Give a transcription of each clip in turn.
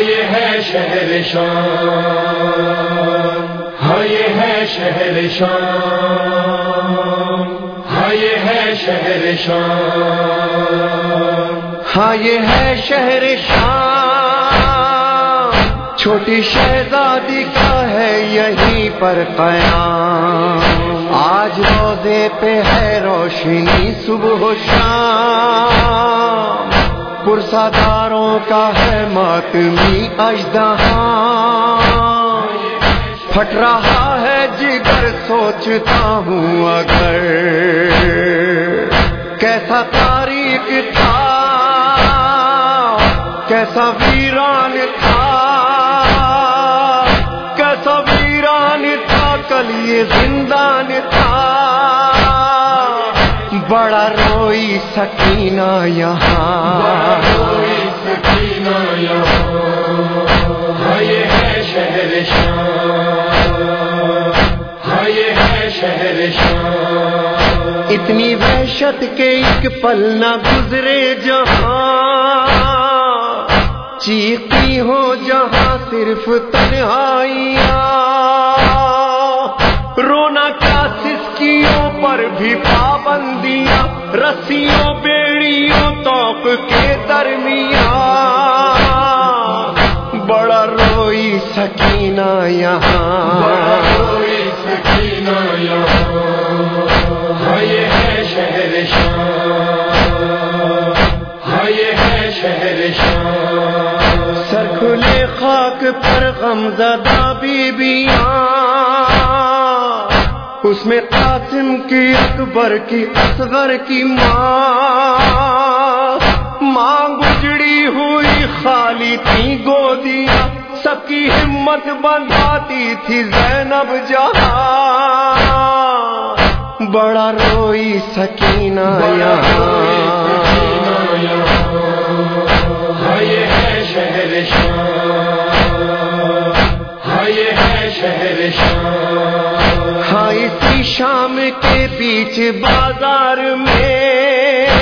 یہ ہے شہر شام ہاں یہ ہے شہر شام ہاں یہ ہے شہر شام ہاں یہ ہے شہر شام۔ چھوٹی شہزادی کا ہے یہیں پر قیام۔ آج روزے پہ ہے روشنی صبح و شام۔ کا ہے ماتمی اجدہاں پھٹ رہا ہے جگر، سوچتا ہوں اگر کیسا تاریخ تھا، کیسا ویران تھا، کیسا ویران تھا، کل یہ زندان تھا۔ بڑا روئی سکینہ یہاں سکینہ یہاں۔ ہاں یہ ہے شہر شام ہاں یہ ہے شہر شام اتنی وحشت کے ایک پل نہ گزرے جہاں، چیختی ہو جہاں صرف تنہائیاں۔ رونا کیا سسکیوں پر بھی پابندیاں، رسیوں، بیڑیوں توپ کے درمیان سکینہ یہاں۔ کوئی سکینہ یہاں۔ ہاں یہ ہے شہر شام ہاں یہ ہے شہر شام سر کھلے خاک پر غم زدہ بیبیاں۔ اس میں قاسم کی اکبر کی اصغر کی ماں۔ ماں گجڑی ہوئی خالی تھی گودیاں۔ سب کی ہمت بندھاتی تھی زینب جہاں۔ بڑا روئی سکینہ یہاں۔ ہاں یہ ہے شہر شام یہ ہے شہر شام ہاں اسی شام کے بیچ بازار میں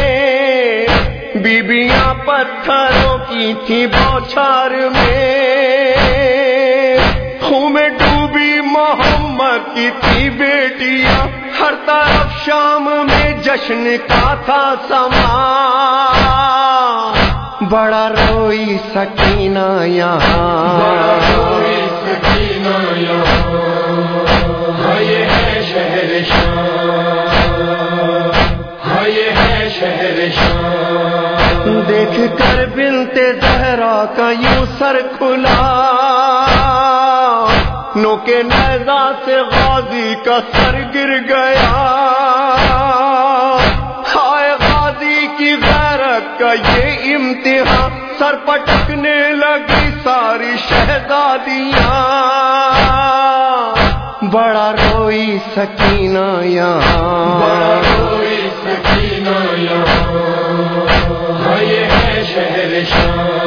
بیبیاں پتھروں کی تھی بوچھار میں۔ خون میں ڈوبی محمد کی تھی بیٹیاں۔ ہر طرف شام میں جشن کا تھا سما بڑا روئی سکینہ یہاں۔ کوئی سکینہ یہاں۔ ہاں یہ ہے شہر شام یہ ہے شہر شام دیکھ کر بنتے زہرا کا یوں سر کھلا۔ نو نیزا سے غازی کا سر گر گیا۔ ہائے غازی کی غیرت کا یہ امتحان سر پٹکنے لگی ساری شہزادیاں۔ بڑا روئی سکینہ یہاں۔ کوئی سکینہ یہاں۔ یہ ہے شہر شام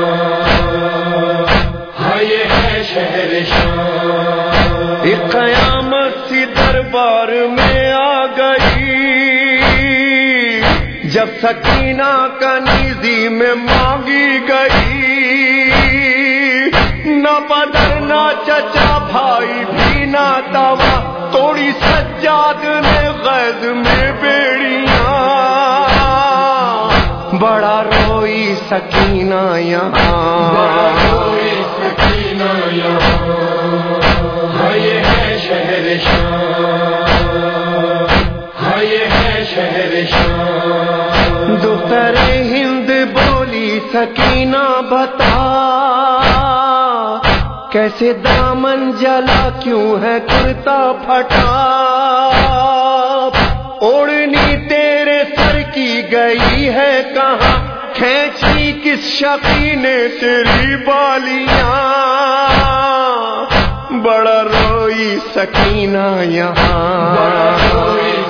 قیامت سی دربار میں آ گئی۔ جب سکینہ کا نیزی میں مانگی گئی۔ نہ بدر، نہ چچا بھائی بھی، نہ دوا توڑی سجاد نے غید میں بیڑیاں۔ بڑا روئی سکینہ یہاں۔ کوئی سکینہ یہاں۔ ہے شہر شام ہاں یہ ہے شہر شام دوسر ہند بولی سکینہ بتا، کیسے دامن جلا کیوں ہے کرتا پھٹا؟ اوڑنی تیرے سر کی گئی ہے کہاں، کھینچی کس شقی نے تیری بالیاں؟ سکینہ یہاں۔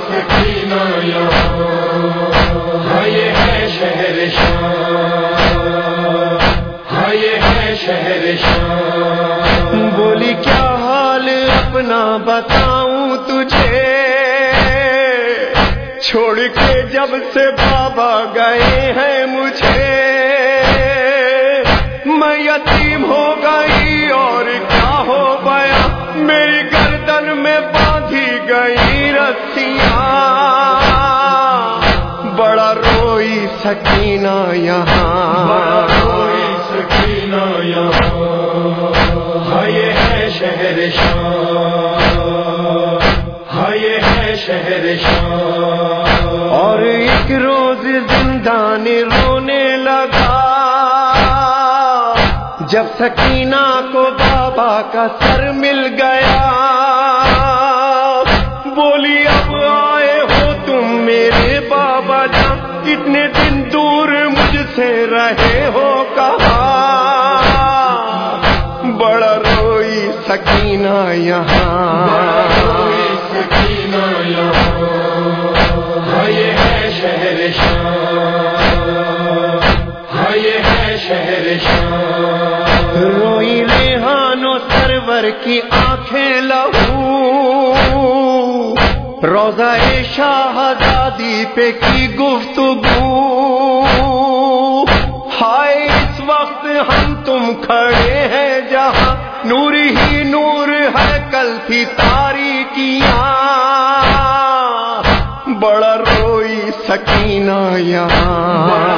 سکینہ یہاں یہ ہے شہر شام یہ ہے شہر شام بولی کیا حال اپنا بتاؤں تجھے؟ چھوڑ کے جب سے بابا گئے ہیں مجھے۔ میں یتیم ہو گئی اور کیا ہو گیا؟ میری میں باندھی گئی رسیاں۔ بڑا روئی سکینہ یہاں۔ کوئی سکینہ یہاں۔ ہائے ہے شہر شام ہائے ہے شہر شام اور ایک روز زندان رونے لگا۔ جب سکینہ کو بابا کا سر مل گیا۔ جان اتنے دن دور مجھ سے رہے ہو کہا بڑا روئی سکینہ یہاں۔ کوئی سکینہ یہاں ہے شہر شام ہائے ہے شہر شام روئی ریحانو سرور کی آنکھیں لہو۔ روزہ شاہدادی پہ کی گفتگو۔ ہائے، اس وقت ہم تم کھڑے ہیں جہاں نور ہی نور ہے، کل تھی تاریکیاں بڑا روئی سکینہ یہاں۔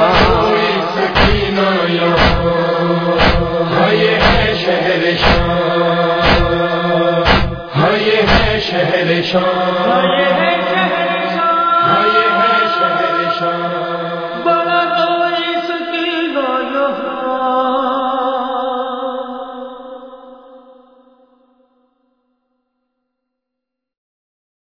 شام